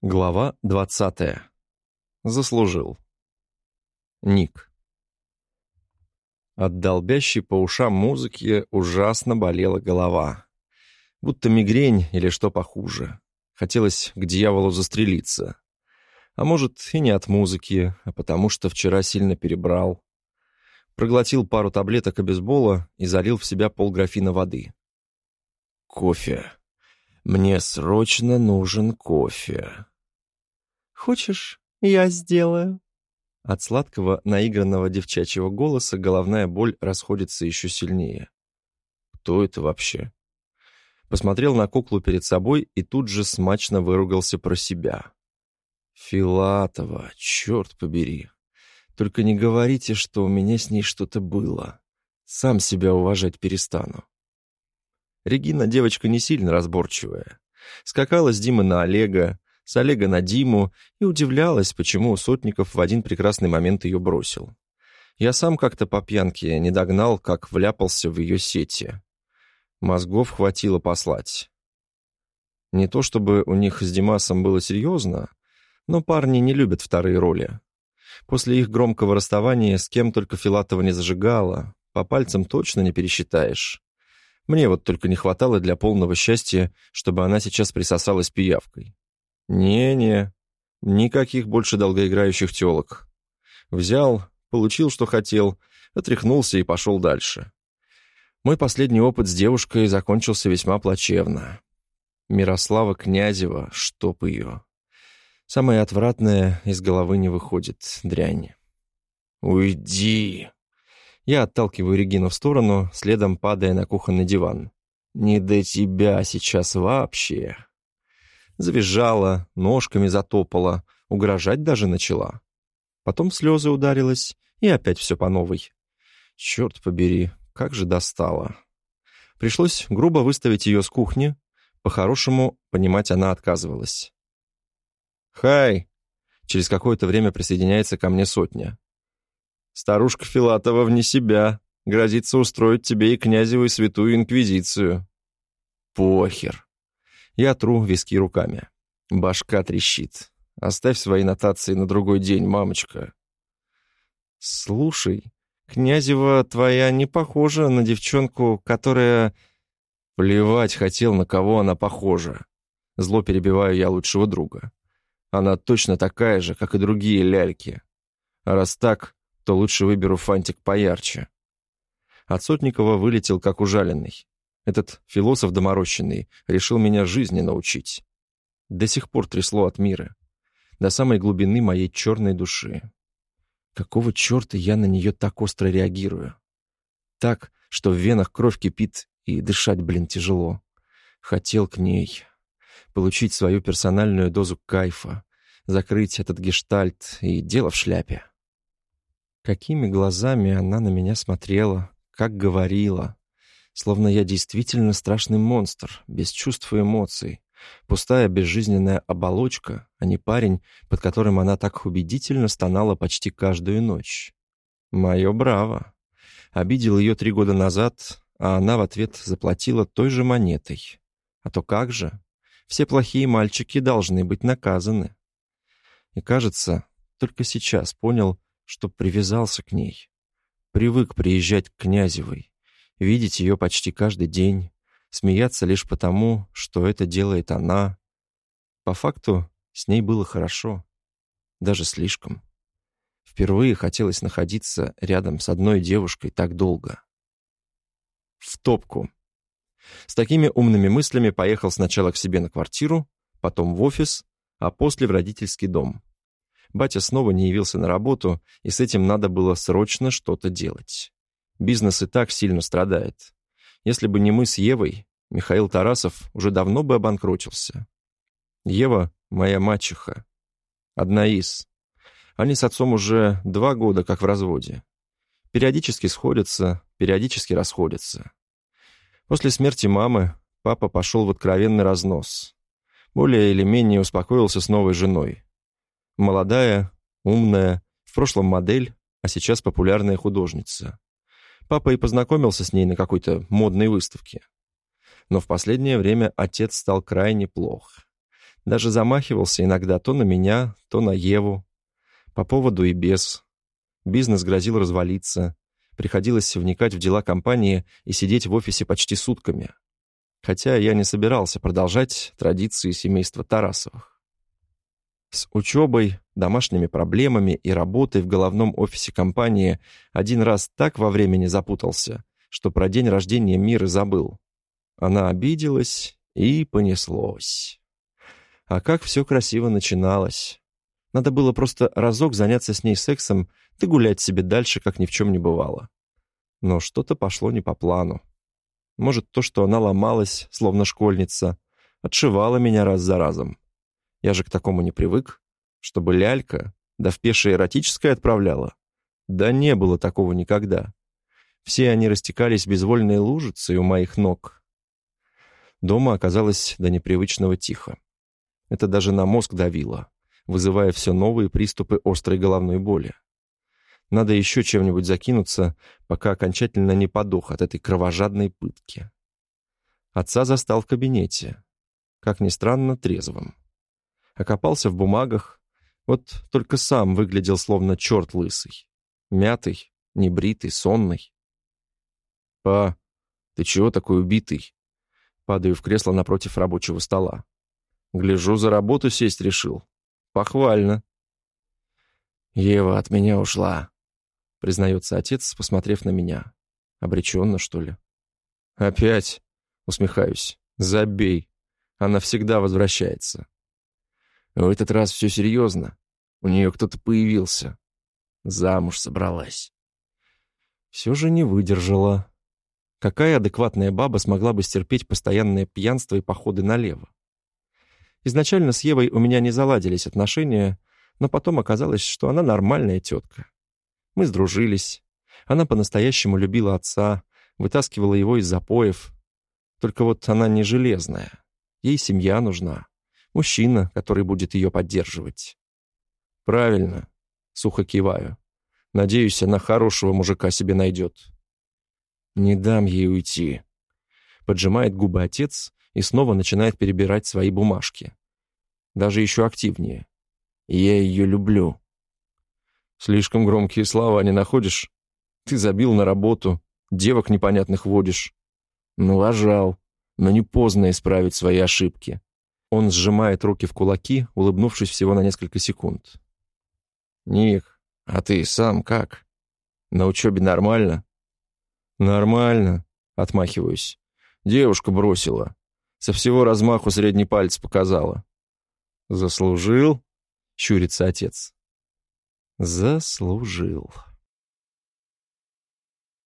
Глава двадцатая. Заслужил. Ник. От долбящей по ушам музыки ужасно болела голова. Будто мигрень или что похуже. Хотелось к дьяволу застрелиться. А может, и не от музыки, а потому что вчера сильно перебрал. Проглотил пару таблеток обезбола и залил в себя полграфина воды. Кофе. Мне срочно нужен кофе. Хочешь, я сделаю?» От сладкого, наигранного девчачьего голоса головная боль расходится еще сильнее. Кто это вообще? Посмотрел на куклу перед собой и тут же смачно выругался про себя. Филатова, черт побери. Только не говорите, что у меня с ней что-то было. Сам себя уважать перестану. Регина девочка не сильно разборчивая. Скакала с Димы на Олега, с Олега на Диму и удивлялась, почему Сотников в один прекрасный момент ее бросил. Я сам как-то по пьянке не догнал, как вляпался в ее сети. Мозгов хватило послать. Не то чтобы у них с Димасом было серьезно, но парни не любят вторые роли. После их громкого расставания с кем только Филатова не зажигала, по пальцам точно не пересчитаешь. Мне вот только не хватало для полного счастья, чтобы она сейчас присосалась пиявкой. Не-не, никаких больше долгоиграющих телок. Взял, получил, что хотел, отряхнулся и пошел дальше. Мой последний опыт с девушкой закончился весьма плачевно. Мирослава Князева, чтоб ее. Самое отвратное из головы не выходит, дрянь. «Уйди!» Я отталкиваю Регину в сторону, следом падая на кухонный диван. «Не до тебя сейчас вообще!» Завизжала, ножками затопала, угрожать даже начала. Потом слезы ударилась, и опять все по новой. Черт побери, как же достала. Пришлось грубо выставить ее с кухни. По-хорошему, понимать она отказывалась. «Хай!» Через какое-то время присоединяется ко мне сотня. «Старушка Филатова вне себя. Грозится устроить тебе и князеву и святую инквизицию». «Похер!» Я тру виски руками. Башка трещит. Оставь свои нотации на другой день, мамочка. Слушай, Князева твоя не похожа на девчонку, которая... Плевать хотел, на кого она похожа. Зло перебиваю я лучшего друга. Она точно такая же, как и другие ляльки. А раз так, то лучше выберу фантик поярче. От Сотникова вылетел, как ужаленный. Этот философ доморощенный решил меня жизни научить. До сих пор трясло от мира. До самой глубины моей черной души. Какого черта я на нее так остро реагирую? Так, что в венах кровь кипит и дышать, блин, тяжело. Хотел к ней. Получить свою персональную дозу кайфа. Закрыть этот гештальт и дело в шляпе. Какими глазами она на меня смотрела, как говорила словно я действительно страшный монстр, без чувств и эмоций. Пустая безжизненная оболочка, а не парень, под которым она так убедительно стонала почти каждую ночь. Мое браво. Обидел ее три года назад, а она в ответ заплатила той же монетой. А то как же? Все плохие мальчики должны быть наказаны. И кажется, только сейчас понял, что привязался к ней. Привык приезжать к Князевой видеть ее почти каждый день, смеяться лишь потому, что это делает она. По факту, с ней было хорошо. Даже слишком. Впервые хотелось находиться рядом с одной девушкой так долго. В топку. С такими умными мыслями поехал сначала к себе на квартиру, потом в офис, а после в родительский дом. Батя снова не явился на работу, и с этим надо было срочно что-то делать. Бизнес и так сильно страдает. Если бы не мы с Евой, Михаил Тарасов уже давно бы обанкротился. Ева — моя мачеха. Одна из. Они с отцом уже два года как в разводе. Периодически сходятся, периодически расходятся. После смерти мамы папа пошел в откровенный разнос. Более или менее успокоился с новой женой. Молодая, умная, в прошлом модель, а сейчас популярная художница. Папа и познакомился с ней на какой-то модной выставке. Но в последнее время отец стал крайне плох. Даже замахивался иногда то на меня, то на Еву. По поводу и без. Бизнес грозил развалиться. Приходилось вникать в дела компании и сидеть в офисе почти сутками. Хотя я не собирался продолжать традиции семейства Тарасовых. С учебой, домашними проблемами и работой в головном офисе компании один раз так во времени запутался, что про день рождения Миры забыл. Она обиделась, и понеслось. А как все красиво начиналось. Надо было просто разок заняться с ней сексом, да гулять себе дальше, как ни в чем не бывало. Но что-то пошло не по плану. Может, то, что она ломалась, словно школьница, отшивала меня раз за разом. Я же к такому не привык, чтобы лялька, да в пешее эротическое отправляла. Да не было такого никогда. Все они растекались безвольной лужицей у моих ног. Дома оказалось до непривычного тихо. Это даже на мозг давило, вызывая все новые приступы острой головной боли. Надо еще чем-нибудь закинуться, пока окончательно не подох от этой кровожадной пытки. Отца застал в кабинете. Как ни странно, трезвым. Окопался в бумагах. Вот только сам выглядел словно черт лысый. Мятый, небритый, сонный. «Па, ты чего такой убитый?» Падаю в кресло напротив рабочего стола. Гляжу, за работу сесть решил. Похвально. Ева от меня ушла, признается отец, посмотрев на меня. Обреченно, что ли? Опять, усмехаюсь. Забей. Она всегда возвращается. В этот раз все серьезно. У нее кто-то появился. Замуж собралась. Все же не выдержала. Какая адекватная баба смогла бы стерпеть постоянное пьянство и походы налево? Изначально с Евой у меня не заладились отношения, но потом оказалось, что она нормальная тетка. Мы сдружились. Она по-настоящему любила отца, вытаскивала его из запоев. Только вот она не железная. Ей семья нужна. Мужчина, который будет ее поддерживать. Правильно. Сухо киваю. Надеюсь, она хорошего мужика себе найдет. Не дам ей уйти. Поджимает губы отец и снова начинает перебирать свои бумажки. Даже еще активнее. Я ее люблю. Слишком громкие слова не находишь? Ты забил на работу, девок непонятных водишь. Налажал, но не поздно исправить свои ошибки. Он сжимает руки в кулаки, улыбнувшись всего на несколько секунд. «Ник, а ты сам как? На учебе нормально?» «Нормально», — отмахиваюсь. «Девушка бросила. Со всего размаху средний палец показала». «Заслужил?» — щурится отец. «Заслужил».